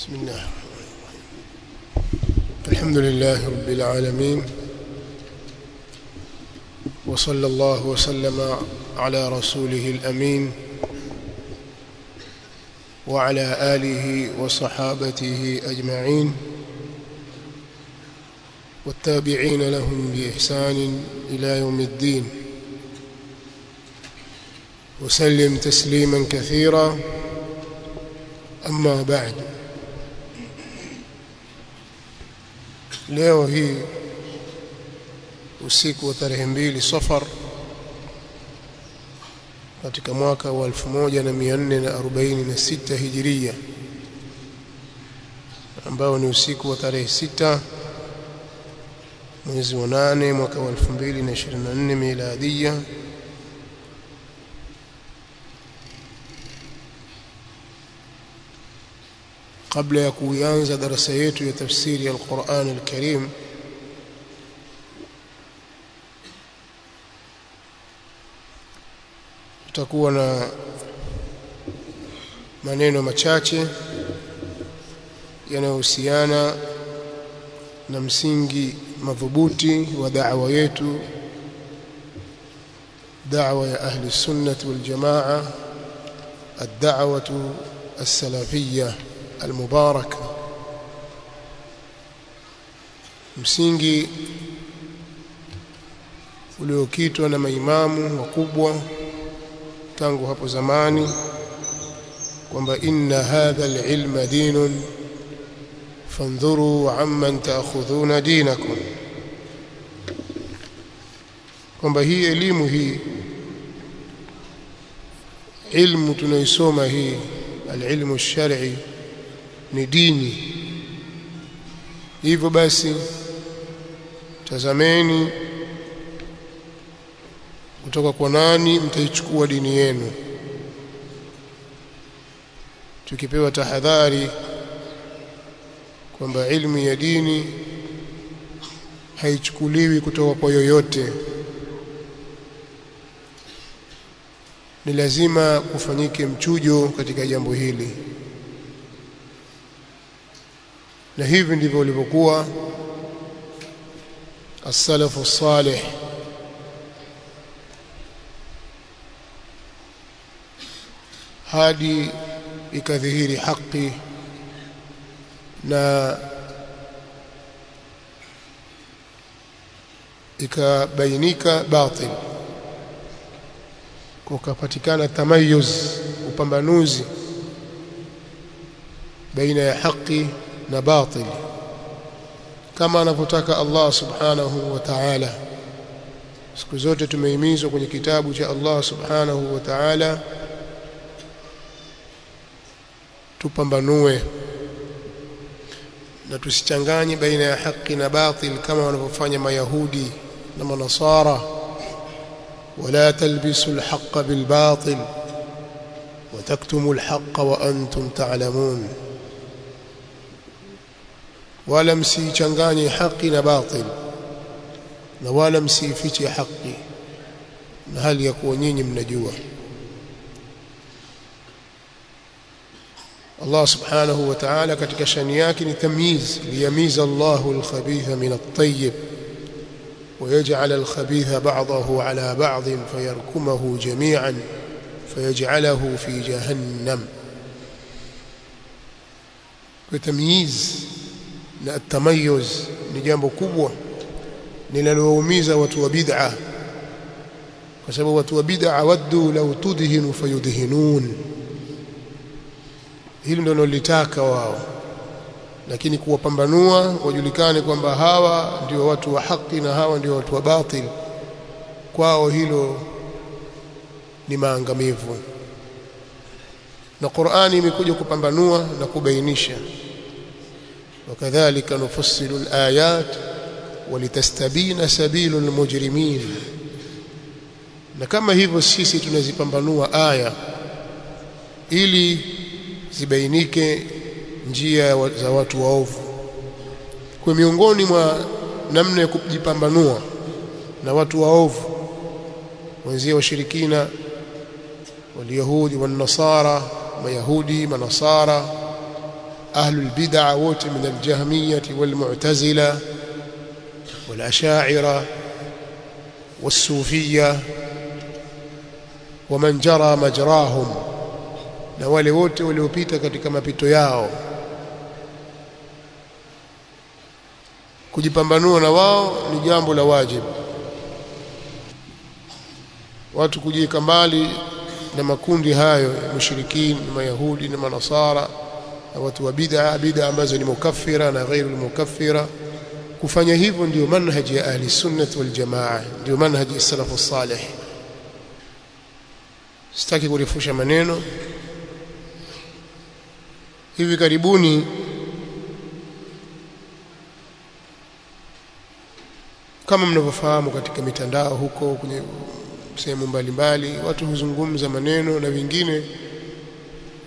بسم الله. الحمد لله رب العالمين وصلى الله وسلم على رسوله الأمين وعلى آله وصحابته أجمعين والتابعين لهم بإحسان إلى يوم الدين. وسلم تسليما كثيرا. أما بعد. Leo hii usiku wa tarehe mbili Safar katika mwaka wa 1446 Hijiria ambao ni usiku wa tarehe sita mwezi wa nane mwaka wa 2024 miladia kabla ya kuanza darasa yetu ya tafsiri ya Qur'an al-Karim tutakuwa na maneno machache yanayohusiana na msingi madhubuti wa da'wa yetu da'wa ya ahli sunnah wal jamaa ad-da'wah as-salafiyyah المبارك msingi uliokitwa na maimamu wakubwa tangu hapo zamani kwamba inna hadha alilma dinun fandhuru amman taakhudhuna dinakum kwamba hii elimu hii ilmu tunaisoma hii alilmu shar'i ni dini. Hivyo basi tazameni kutoka kwa nani mtaichukua dini yenu? Tukipewa tahadhari kwamba ilmu ya dini haichukuliwi kutoka kwa yoyote. Ni lazima kufanyike mchujo katika jambo hili na hivi ndivyo walivyokuwa as-salafu salih hadi ikadhihiri haki na ikabainika batil. Kukapatikana tamayuz upambanuzi baina ya haki na batil. Kama anavyotaka Allah subhanahu wa ta'ala. Siku zote tumehimizwa kwenye kitabu cha Allah subhanahu wa ta'ala. Tupambanue na tusichanganye baina ya haki na batil kama wanavyofanya mayahudi na manasara. Wala talbisu alhaqa bilbatil wa taktumu alhaqa wa antum ta'lamun. ta wala msichanganye haki na batil na wala msifiche haki na hali ya kuwa nyinyi mnajua Allah subhanahu wa ta'ala katika shani yake ni tamyiz liyamiza Allahu al-khabitha min at-tayyib ويجعل الخبيث بعضه على بعض فيركمه جميعا فيجعله في جهنم وتمييز na tamayuz ni jambo kubwa linaloumiza watu wa bid'a. Kwa sababu watu wa bid'a waddu law tudhinu fayudhinun. Hili ndio nilitaka wao. Lakini kuwapambanua wajulikane kwamba hawa ndio watu wa haki na hawa ndio watu wa batil. Kwao hilo ni maangamivu. Na Qur'ani imekuja kupambanua na kubainisha وكذلك نفصل الآيات ولتستبين سبيل المجرمين na kama hivyo sisi tunazipambanua aya ili zibainike njia za watu waovu kwa miongoni mwa namna ya kujipambanua na watu waovu wenzia washirikina waliyahudi wan nasara mayahudi manasara ahlul bid'a wote min aljahmiyah walmu'tazila والاشاعره والصوفيه ومن جرى مجراهم na wale wote waliopita katika mapito yao kujipambanua na wao ni jambo la wajibu watu kujiweka mbali na makundi hayo ya mushrikin na mayahudi na manasara na watu wa bid'a bid'a ambazo ni mukaffira na ghairu mukaffira. Kufanya hivyo ndio manhaji ya ahli sunnah wal jamaa ndio manhaji ya salafu salih. Sitaki kurefusha maneno. Hivi karibuni kama mnavyofahamu katika mitandao huko kwenye sehemu mbalimbali watu huzungumza maneno na wengine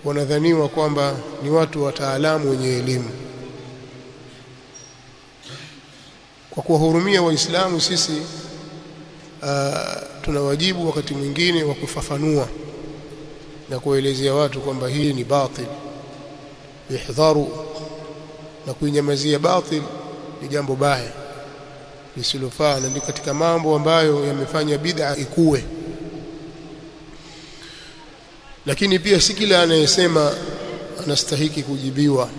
wanadhaniwa kwamba ni watu wataalamu wenye elimu. Kwa kuwahurumia waislamu sisi uh, tuna wajibu wakati mwingine wa kufafanua na kuelezea watu kwamba hii ni batil ihdharu na kuinyamazia batil ni jambo baya lisilofaa na ni katika mambo ambayo yamefanya bid'a ikue lakini pia si kila anayesema anastahiki kujibiwa.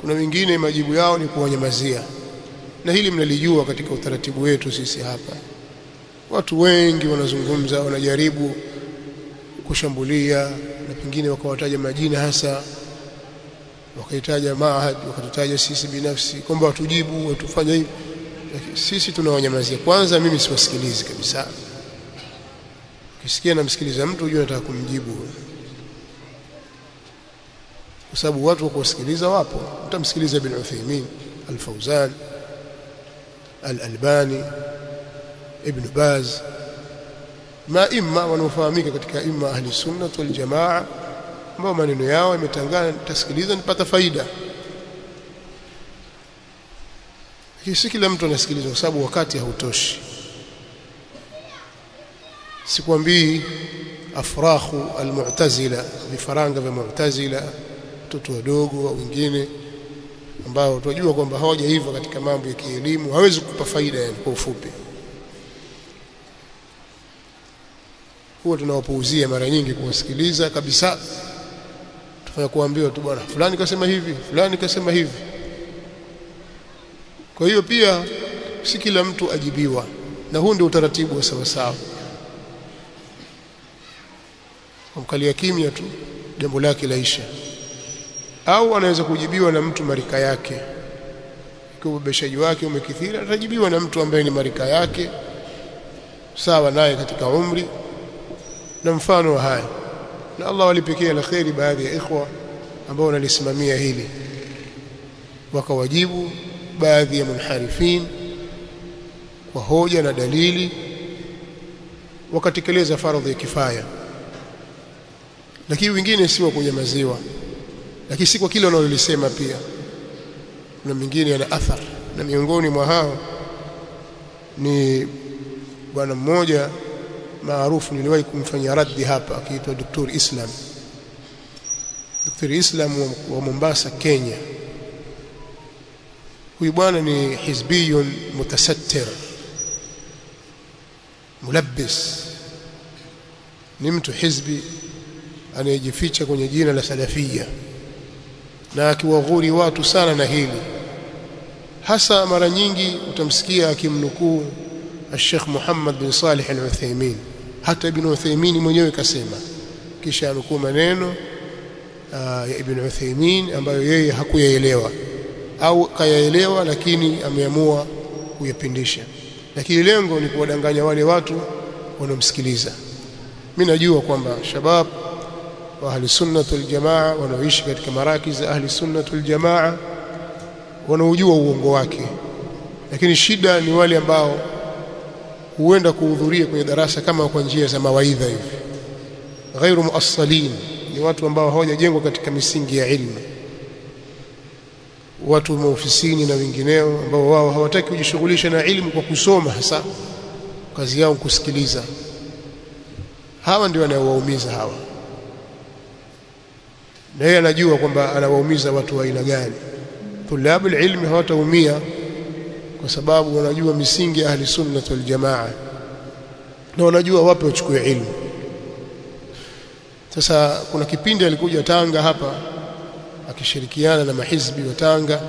Kuna wengine majibu yao ni kuwanyamazia. Na hili mnalijua katika utaratibu wetu sisi hapa. Watu wengi wanazungumza wanajaribu kushambulia na pengine wakawataja majina hasa wakaitaja maahad wakatutaja sisi binafsi kwamba watujibu watufanye hivi. Sisi tunawanyamazia. Kwanza mimi siwasikilizi kabisa. Ukisikia namsikiliza mtu unajua nataka kumjibu kwa sababu watu wa kusikiliza wapo. Utamsikiliza bin Uthaymeen al-Fawzan al-Albani Ibn Baz. Maima wanaofahamika katika imma ahli sunna wal jamaa ambao maneno yao yametangana tasikiliza nipata faida. Si kila mtu anasikiliza kwa sababu wakati hautoshi. Sikwambii afrahu almu'tazila vifaranga vya mu'tazila watoto wadogo au wengine ambao tunajua kwamba hawajaiva katika mambo ya kielimu hawezi kukupa faida yani kwa ufupi. Huwa tunawapuuzia mara nyingi kuwasikiliza kabisa. Tufanya kuambiwa tu bwana fulani kasema hivi fulani kasema hivi. Kwa hiyo pia si kila mtu ajibiwa na huu ndio utaratibu wa sawa sawa kumkalia kimya tu jambo lake laisha au anaweza kujibiwa na mtu marika yake. Ikiwa wake umekithiri atajibiwa na mtu ambaye ni marika yake sawa naye katika umri na mfano wa haya. Na Allah walipekea la kheri baadhi ya ikhwa ambao wanalisimamia hili. Wakawajibu baadhi ya munharifin kwa hoja na dalili wakatekeleza faradhi ya kifaya. Lakini wengine si wa kunyamaziwa lakini si kwa kile wanalolisema pia. Na mingine yana athar. Na miongoni mwa hao ni bwana mmoja maarufu niliwahi kumfanyia raddi hapa akiitwa Dr. Islam. Dr. Islam wa, wa Mombasa Kenya. Huyu bwana ni hizbiyun mutasattir. Mulabbis. Ni mtu hizbi anayejificha kwenye jina la salafia na akiwaghuri watu sana na hili. Hasa mara nyingi utamsikia akimnukuu Sheikh Muhammad bin Salih Al-Uthaymeen hata Ibn Uthaymeen mwenyewe kasema. Kisha anukuu maneno ya Ibn Uthaymeen ambayo yeye hakuyaelewa. Au kayaelewa lakini ameamua kuyapindisha. Lakini lengo ni kuwadanganya wale watu wanaomsikiliza. Mimi najua kwamba shabab wa ahli sunnah wal jamaa wanaoishi katika marakiz ahli sunnah wal jamaa wanaojua uongo wake. Lakini shida ni wale ambao huenda kuhudhuria kwenye darasa kama kwa njia za mawaidha hivi. Ghairu muassalin ni watu ambao hawajajengwa katika misingi ya ilmu. Watu maofisini na wengineo ambao wao hawataki kujishughulisha na ilmu kwa kusoma hasa kazi yao kusikiliza. Hawa ndio wanaowaumiza hawa na yeye anajua kwamba anawaumiza watu wa aina gani. Tulabul ilmi hawataumia kwa sababu wanajua misingi ya ahli sunna wal jamaa na wanajua wapi wachukue ilmu. Sasa kuna kipindi alikuja Tanga hapa akishirikiana na mahizbi wa Tanga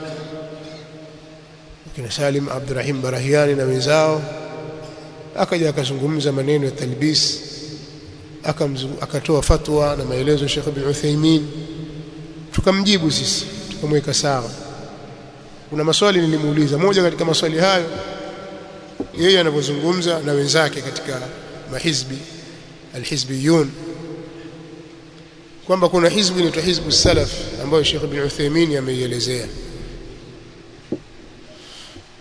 kina Salim Abdurrahim Barahiani na wenzao akaja akazungumza maneno ya talbis akatoa fatwa na maelezo ya Sheikh bin Uthaymeen tukamjibu sisi tukamweka sawa. Kuna maswali nilimuuliza. Moja katika maswali hayo yeye anapozungumza na wenzake katika mahizbi alhizbiyun kwamba kuna hizbu inaitwa hizbu salaf ambayo Sheikh Ibn Uthaymeen ameielezea.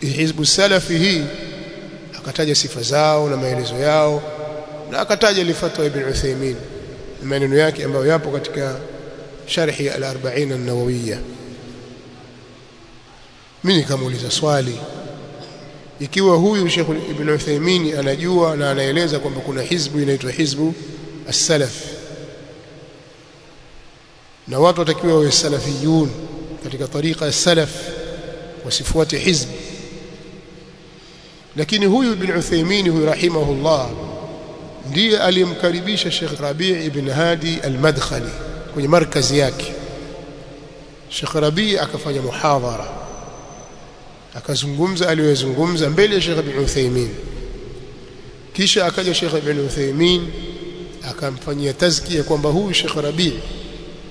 Hizbu salafi hii akataja sifa zao na maelezo yao na akataja lifatwa ibn Uthaymeen maneno yake ambayo yapo katika sharhi al-40 an-nawawiyya mimi nikamuuliza swali ikiwa huyu Sheikh Ibn Uthaymeen anajua na anaeleza kwamba kuna hizbu inaitwa hizbu as-salaf na watu watakiwa wawe salafiyun katika tariqa ya salaf wasifuate hizbu lakini huyu Ibn Uthaymeen huyu rahimahullah ndiye aliyemkaribisha Sheikh Rabi' ibn Hadi al-Madkhali kwenye markazi yake. Sheikh Rabi' akafanya muhadhara akazungumza aliyozungumza mbele ya Sheikh Ibn Uthaymeen kisha akaja Sheikh Ibn Uthaymeen akamfanyia tazkia kwamba huyu Sheikh Rabi'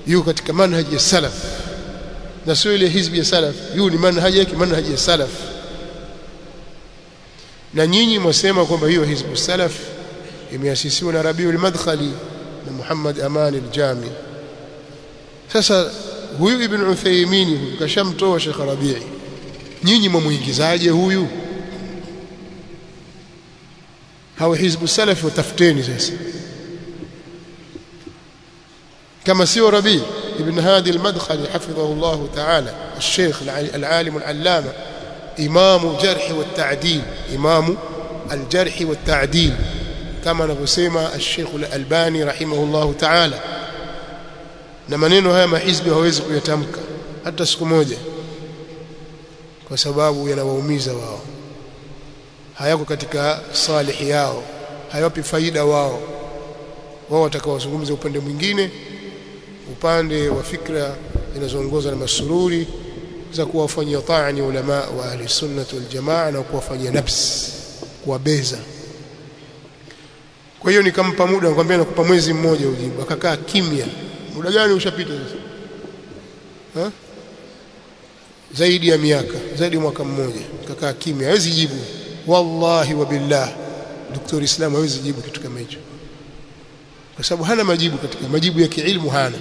yuko katika manhaji ya salaf. Na sio ile hizbi ya salaf yuko ni manhaji yake manhaji ya salaf. Na nyinyi mwasema kwamba hiyo hizbu salaf imeasisiwa na Rabiul Madkhali na Muhammad Aman al-Jami sasa huyu Ibn Uthaymeen huyu kashamtoa Sheikh Rabii nyinyi mwamuingizaje huyu hawa hizbu salaf watafuteni sasa kama sio Rabii ibn Hadi al-Madkhali hafidhahu Allah ta'ala الشيخ العالم العلامه إمام جرح والتعديل إمام الجرح والتعديل كما نقسم الشيخ الألباني رحمه الله تعالى na maneno haya mahizbi hawezi kuyatamka hata siku moja kwa sababu yanawaumiza wao. Hayako katika salihi yao hayawapi faida wao. Wao watakaozungumza upande mwingine upande wa fikra zinazoongozwa na masururi za kuwafanyia taani ulama wa ahli sunnah wal jamaa na kuwafanyia nafsi kuwabeza. Kwa hiyo nikampa muda nikamwambia nakupa mwezi mmoja ujibu akakaa kimya muda gani ushapita sasa? Ha? zaidi ya miaka zaidi ya mwaka mmoja kakaa kimya hawezi jibu. Wallahi wa billah daktari Islam hawezi jibu kitu kama hicho. Kwa sababu hana majibu katika majibu ya kiilmu hana.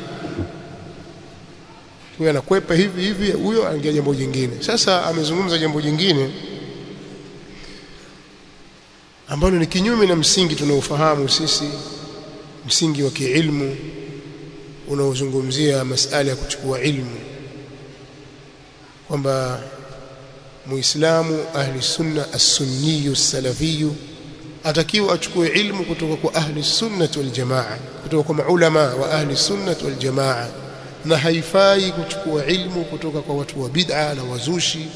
Huyo anakwepa hivi hivi huyo anaingia jambo jingine. Sasa amezungumza jambo jingine ambalo ni kinyume na msingi tunaofahamu sisi msingi wa kiilmu unaozungumzia masala ya kuchukua ilmu kwamba muislamu ahli sunna as-sunni as-salafi atakiwa achukue ilmu kutoka kwa ahli sunna wal jamaa kutoka kwa maulama wa ahli sunna wal jamaa na haifai kuchukua ilmu kutoka kwa watu wa bid'a na wazushi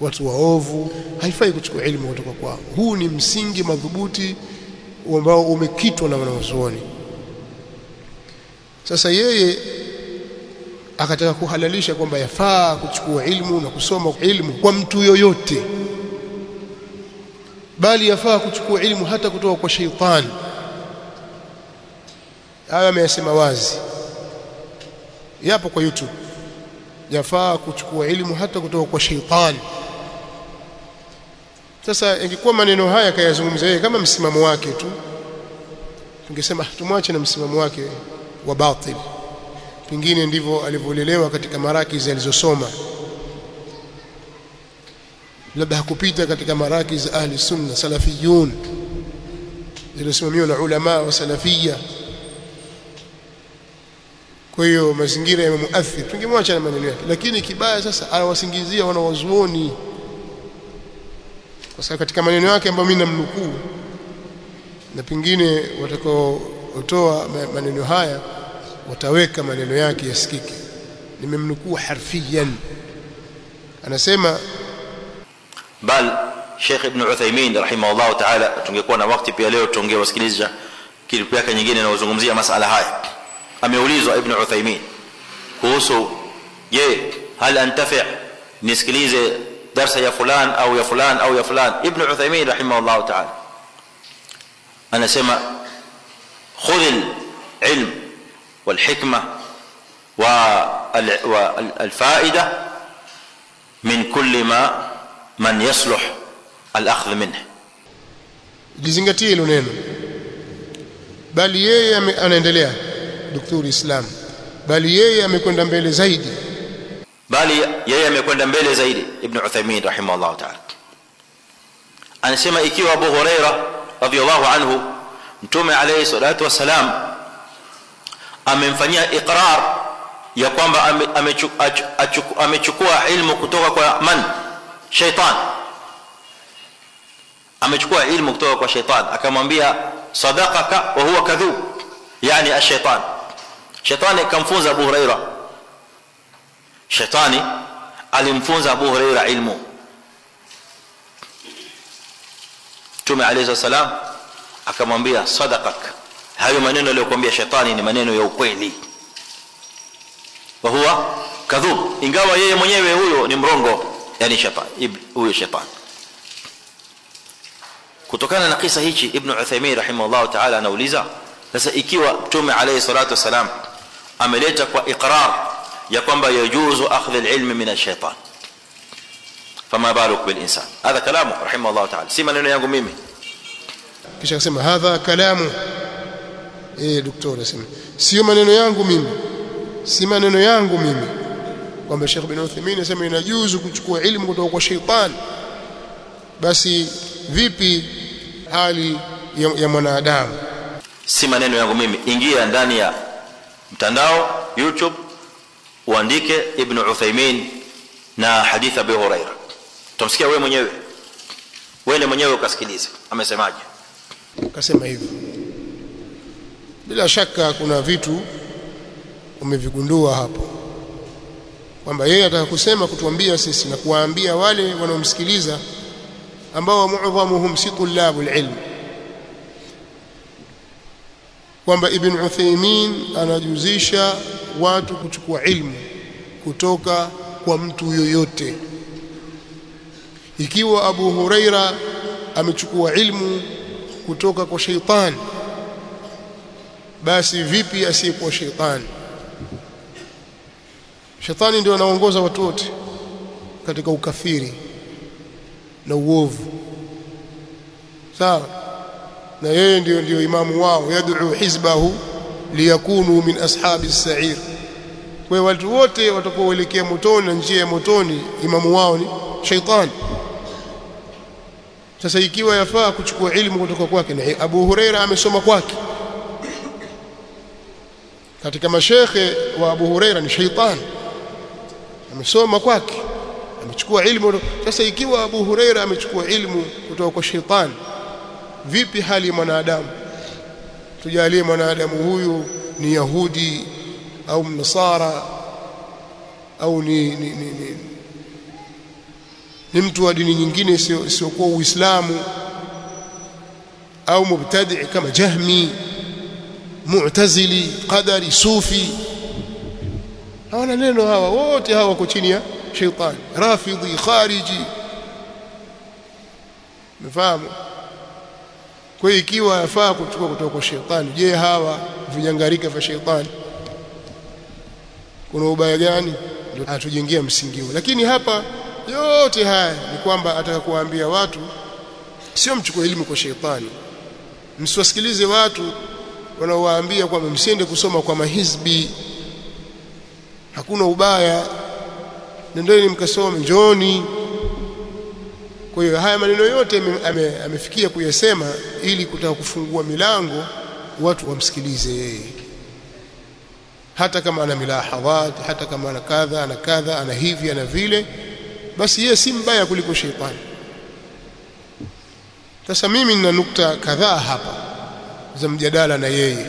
watu waovu haifai kuchukua ilmu kutoka kwao. Huu ni msingi madhubuti ambao umekitwa na wanazuoni sasa yeye akataka kuhalalisha kwamba yafaa kuchukua ilmu na kusoma ilmu kwa mtu yoyote. Bali yafaa kuchukua ilmu hata kutoka kwa sheitani haya ameyasema wazi. Yapo kwa YouTube. Yafaa kuchukua ilmu hata kutoka kwa sheitani sasa ingekuwa maneno haya akayazungumza yeye kama msimamo wake tu tungesema tumwache na msimamo wake wa batil. Pengine ndivyo alivyolelewa katika marakiz alizosoma. Labda hakupita katika marakiz ahli sunna salafiyun. Zilizosimamiwa na ulama wa salafia kwa hiyo mazingira yamemuathiri tungemwacha na maneno yake. Lakini kibaya sasa anawasingizia wanawazuoni. Kwa sababu katika maneno yake ambayo mimi namnukuu na pengine watakaotoa maneno haya wataweka maneno yake yasikike nimemnukuu harfiyan anasema bal Sheikh Ibn Uthaymeen rahimahullah ta'ala tungekuwa na wakati pia leo tungewasikiliza klipu yake nyingine inayozungumzia masala haya ameulizwa Ibn Uthaymeen kuhusu je hal antafi nisikilize darsa ya fulan au ya fulan au ya fulan Ibn Uthaymeen rahimahullah ta'ala anasema khudh al-ilm wal-hikma والفائده من كل ما من يصلح الاخذ منه lizingatie hilo neno bali yeye anaendelea daktari Islam bali yeye amekwenda mbele zaidi bali yeye amekwenda mbele zaidi ibn Uthaymeen rahimahullah ta'ala anasema ikiwa Abu Huraira radhiyallahu anhu mtume alayhi salatu wasalam amemfanyia iqrar ya kwamba amechukua ilmu kutoka kwa man shaitan amechukua ilmu kutoka kwa shaitan akamwambia sadaqaka wa huwa kadhub yani ash-shaytan shaitani kamfunza Abu Huraira shaitani alimfunza Abu Huraira ilmu Mtume alayhi salam akamwambia sadaqak hayo maneno aliyokuambia shaitani ni maneno ya ukweli wa kadhub ingawa yeye mwenyewe huyo ni mrongo yani shetani huyo shetani kutokana na kisa hichi ibn Uthaymeen rahimahullah ta'ala anauliza sasa ikiwa mtume alayhi salatu wasalam ameleta kwa iqrar ya kwamba yajuzu akhdh al-ilm min ash-shaytan fama baluk bil insan hadha kalamu rahimahullah ta'ala si maneno yangu mimi kisha akasema hadha kalamu eh daktari anasema sio maneno yangu mimi. Si maneno yangu mimi. Kwamba Sheikh bin Uthaymeen anasema inajuzu kuchukua ilmu kutoka kwa sheitani basi vipi hali ya, ya mwanadamu? Si maneno yangu mimi. Ingia ndani ya mtandao youtube uandike ibn Uthaymeen na hadith Abi Huraira. Utamsikia wewe mwenyewe. Wewe mwenyewe ukasikiliza amesemaje? Akasema hivyo bila shaka kuna vitu umevigundua hapo. Kwamba yeye ataka kusema kutuambia sisi na kuwaambia wale wanaomsikiliza ambao muadhamuhum si tulabul ilm kwamba ibn Uthaymeen anajuzisha watu kuchukua ilmu kutoka kwa mtu yoyote. Ikiwa Abu Huraira amechukua ilmu kutoka kwa sheitani basi vipi asiyekuwa sheitani shetani ndio anaongoza watu wote katika ukafiri na uovu. Sawa? Na yeye ndio ndio imamu wao yad'u hizbahu liyakunu min ashabi as-sa'ir. Kwa watu wote watakaoelekea motoni na njia ya motoni imamu wao ni shaitani sasa ikiwa yafaa kuchukua ilmu kutoka kwake na Abu Huraira amesoma kwake katika mashekhe wa Abu Huraira ni shaitani amesoma kwake amechukua ilmu. Sasa ikiwa Abu Huraira amechukua ilmu kutoka kwa shaitani vipi hali ya mwanadamu? Tujalie mwanadamu huyu ni yahudi au mnasara au ni, ni, ni, ni, ni mtu wa dini nyingine isiyokuwa Uislamu au mubtadi kama Jahmi Mu'tazili Qadari Sufi. Hawana neno hawa wote hawa wako chini ya shaitani Rafidhi Khariji. Mfahamu? Kwa hiyo ikiwa yafaa kuchukua kutoka kwa shaitani je hawa vinyangarika vya shaitani kuna ubaya gani? Ndio atujengea msingi huu lakini hapa yote haya ni kwamba ataka kuwaambia watu sio mchukue elimu kwa shaitani msiwasikilize watu wanaowaambia kwamba msiende kusoma kwa mahizbi. Hakuna ubaya. Nendeni mkasome njoni kwa hiyo haya maneno yote amefikia ame, kuyasema ili kutaka kufungua milango watu wamsikilize yeye. Hata kama ana milahadhat hata kama ana kadha ana kadha ana hivi ana vile basi yeye si mbaya kuliko sheitani. Sasa mimi nina nukta kadhaa hapa za mjadala na yeye.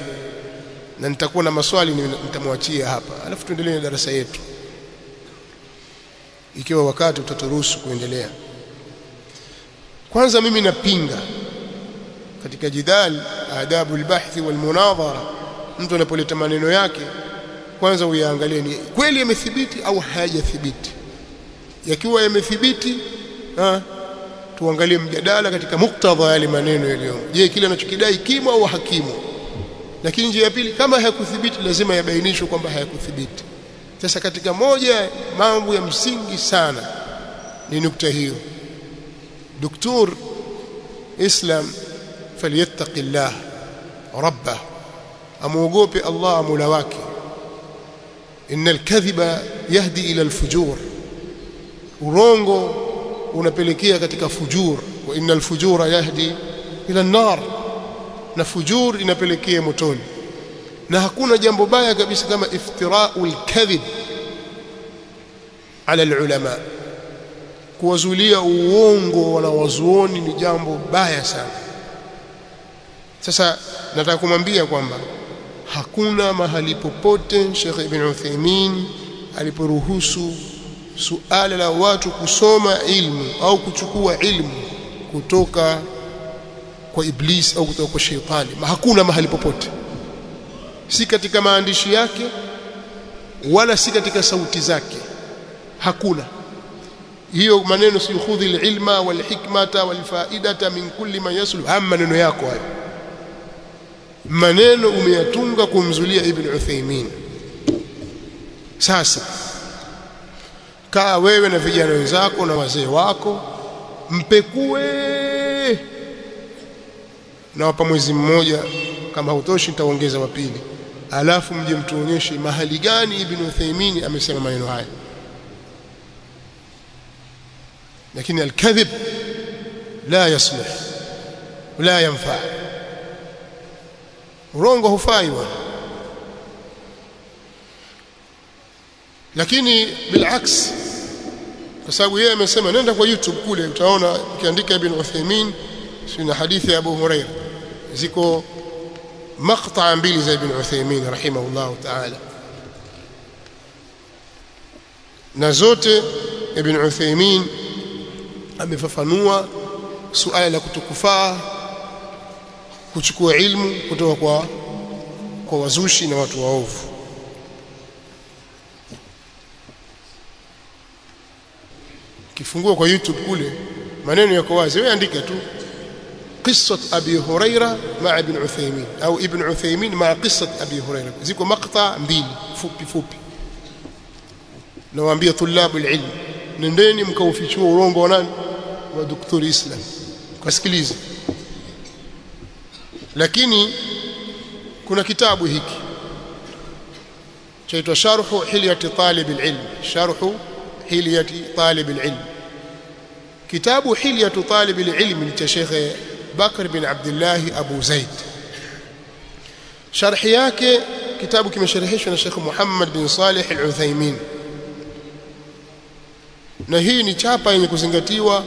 Na nitakuwa na maswali nitamwachia hapa. Alafu tuendelee na darasa yetu. Ikiwa wakati utaturuhusu kuendelea. Kwanza mimi napinga katika jidal adabu albahthi walmunadhara mtu anapoleta maneno yake kwanza uyaangalie ni kweli yamethibiti au hayajathibiti. Yakiwa yamethibiti tuangalie mjadala katika muktadha yale maneno yaliyomo je kile anachokidai kimo au hakimu lakini njia ya pili kama hayakuthibiti lazima yabainishwe kwamba hayakuthibiti sasa katika moja mambo ya msingi sana ni nukta hiyo دكتور اسلام فليتق الله ربه amuogope Allah mula wake innal kadhiba yahdi ila alfujur urongo unapelekea katika fujur wa innal fujura yahdi ila an-nar na fujur inapelekea motoni. Na hakuna jambo baya kabisa kama iftirau kadhib ala alulama. Kuwazulia uongo wanawazuoni ni jambo baya sana. Sasa nataka kumwambia kwamba hakuna mahali popote Sheikh Ibn Uthaymeen aliporuhusu suala la watu kusoma ilmu au kuchukua ilmu kutoka kwa iblis au kutoka kwa sheitani hakuna mahali popote. Si katika maandishi yake wala si katika sauti zake. Hakuna. Hiyo maneno si khudhi alilma walhikmata walfaidata min kulli man yaslu am maneno yako hayo. Maneno umeyatunga kumzulia ibn Uthaymeen sasa kaa wewe na vijana wenzako na wazee wako mpekue. Na wapa mwezi mmoja kama hautoshi nitaongeza wa pili. Alafu mje mtuonyeshe mahali gani ibn Uthaymeen amesema maneno haya. Lakini alkadhib la yaslih la yanfa. Urongo hufai bwana. Lakini bilaks kwa sababu yeye amesema nenda kwa YouTube kule utaona ukiandika ibn Uthaymeen sina hadithi ya Abu Huraira ziko maqta mbili za ibn Uthaymeen rahimahullah ta'ala. Na zote ibn Uthaymeen amefafanua suala la kutokufaa kuchukua ilmu kutoka kwa kwa wazushi na watu waovu kifungua kwa YouTube kule maneno yako wazi wewe andika tu قصة أبي هريرة مع ابن عثيمين أو ابن عثيمين مع قصة أبي هريرة زيكو مقطع mbili fupi fupi nawaambia طلاب العلم nendeni mkaufichua urongo wa nani wa daktari Islam kasikiliza lakini kuna kitabu hiki chaitwa sharhu hilyati talib alilm sharhu hilyati talib alilm كتاب حلية طالب العلم لشيخ بكر بن عبد الله أبو زيد. شرحياك كتاب كما شرحيش من الشيخ محمد بن صالح العثيمين. نهيني شابا ينكوزنغتيوة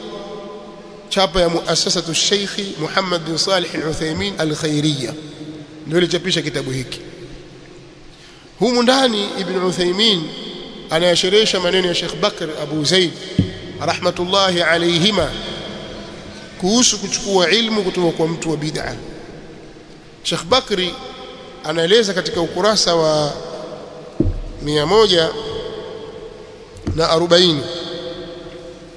شابا مؤسسة الشيخ محمد بن صالح العثيمين الخيرية. نولي جابيش كتابه هيك هو منداني ابن عثيمين أنا شرحيش منين يا شيخ بكر أبو زيد rahmatullahi alayhima kuhusu kuchukua ilmu kutoka kwa mtu wa bid'a. Sheikh Bakri anaeleza katika ukurasa wa 140 na 40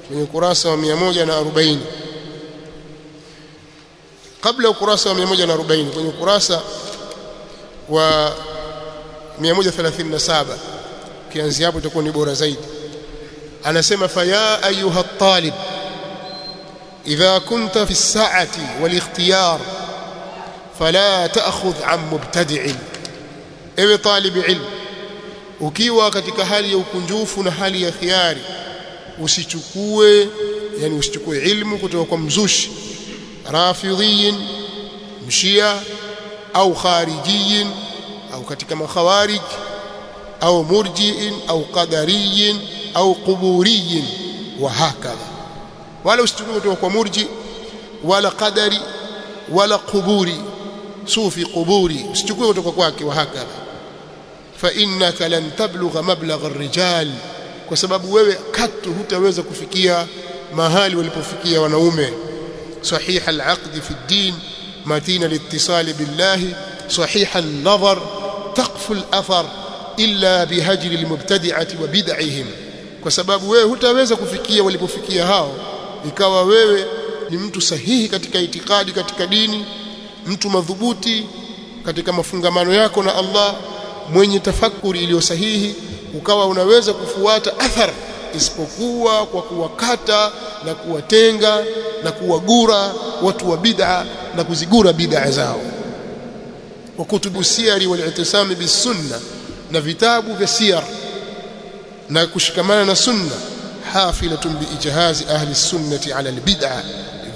kwenye ukurasa wa 140 kabla ukurasa wa 140 kwenye ukurasa wa 137 kianzia hapo itakuwa ni bora zaidi anasema faya ayuha talib idha kunta fi as-sa'ati wal-ikhtiyar fala ta'khudh 'an mubtadi'in ewe talibi ilm ukiwa katika hali ya ukunjufu na hali ya khiari usichukue yani usichukue ilmu kutoka kwa mzushi rafidhiyin mshia au kharijiyin au katika makhawarij au murjiin au qadariyin au quburiyin wa hakadha wala usichukue kutoka kwa murji wala qadari wala quburi sufi quburi usichukue kutoka kwake wa hakadha fa innaka lan tablugha mablagha ar-rijal kwa sababu wewe katu hutaweza kufikia mahali walipofikia wanaume صحيح العقد في الدين متين الاتصال بالله صحيح النظر تقف الأثر إلا بهجر المبتدعة وبدعهم kwa sababu wewe hutaweza kufikia walipofikia hao ikawa wewe ni mtu sahihi katika itikadi katika dini mtu madhubuti katika mafungamano yako na Allah mwenye tafakuri iliyo sahihi ukawa unaweza kufuata athar isipokuwa kwa kuwakata na kuwatenga na kuwagura watu wa bid'a na kuzigura bid'a zao. Wa kutubu siyari wal i'tisami bis na vitabu vya siyar na kushikamana na sunna hafilatun biijhazi ahli sunnati ala albid'a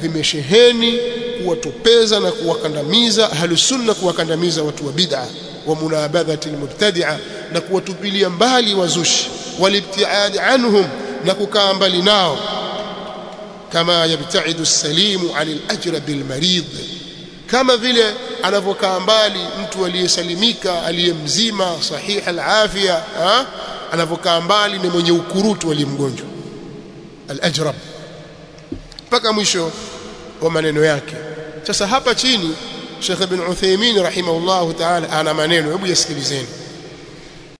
vimesheheni kuwatopeza na kuwakandamiza ahli sunna kuwakandamiza watu wa bid'a wa munabadhati almubtadi'a na kuwatupilia mbali wazushi walibtiad anhum na kukaa mbali nao. Kama yabtaidu salimu anil ajra bil marid kama vile anavyokaa mbali mtu aliyesalimika aliyemzima sahih al afia anavokaa mbali na mwenye ukurutu aliyemgonjwa al ajrab mpaka mwisho wa maneno yake. Sasa hapa chini Sheikh Ibn Uthaymeen rahimahullahu ta'ala ana maneno. Hebu yasikilizeni